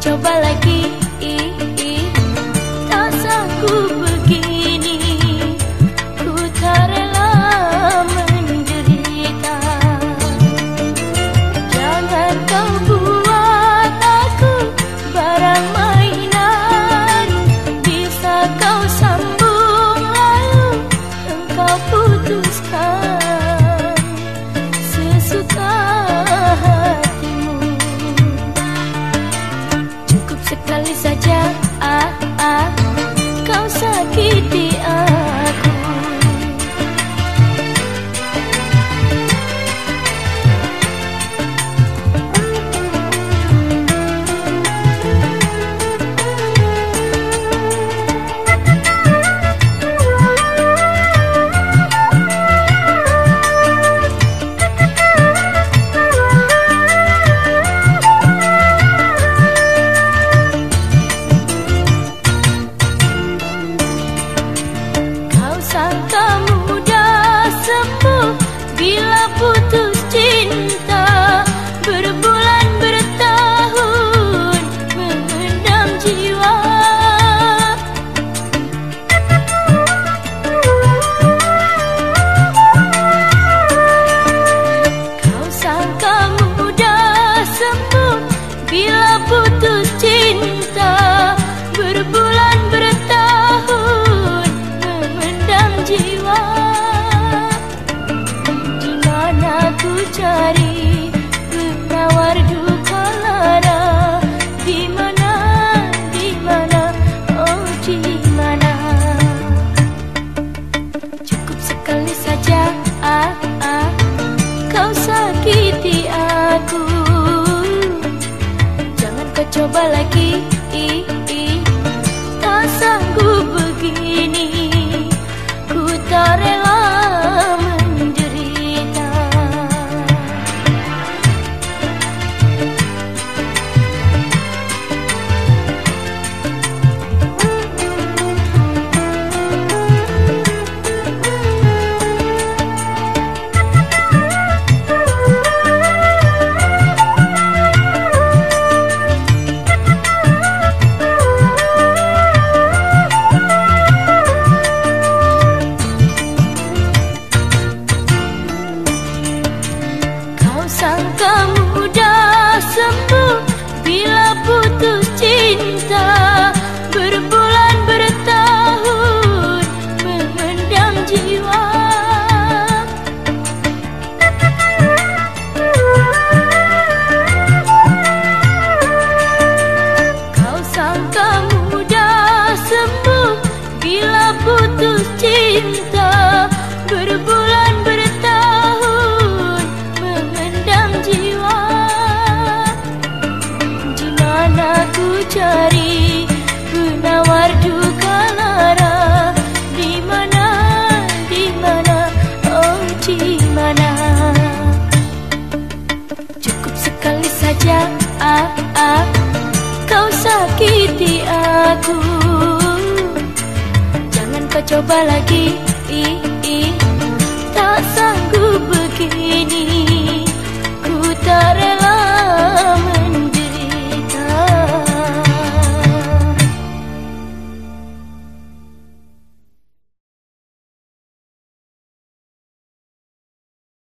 coba lagi. Tak sanggup begini. Ku tak rela menderita. Jangan kau buat aku barang mainan. Bisa kau sambung lalu engkau putuskan. saja. Ah ah. Kau sakiti aku cari Penawar duka lara. Di mana, di mana, oh di mana? Cukup sekali saja ah, ah, Kau sakiti aku. Jangan kau coba lagi cinta Berbulan bertahun mengendam jiwa. Di mana ku cari coba lagi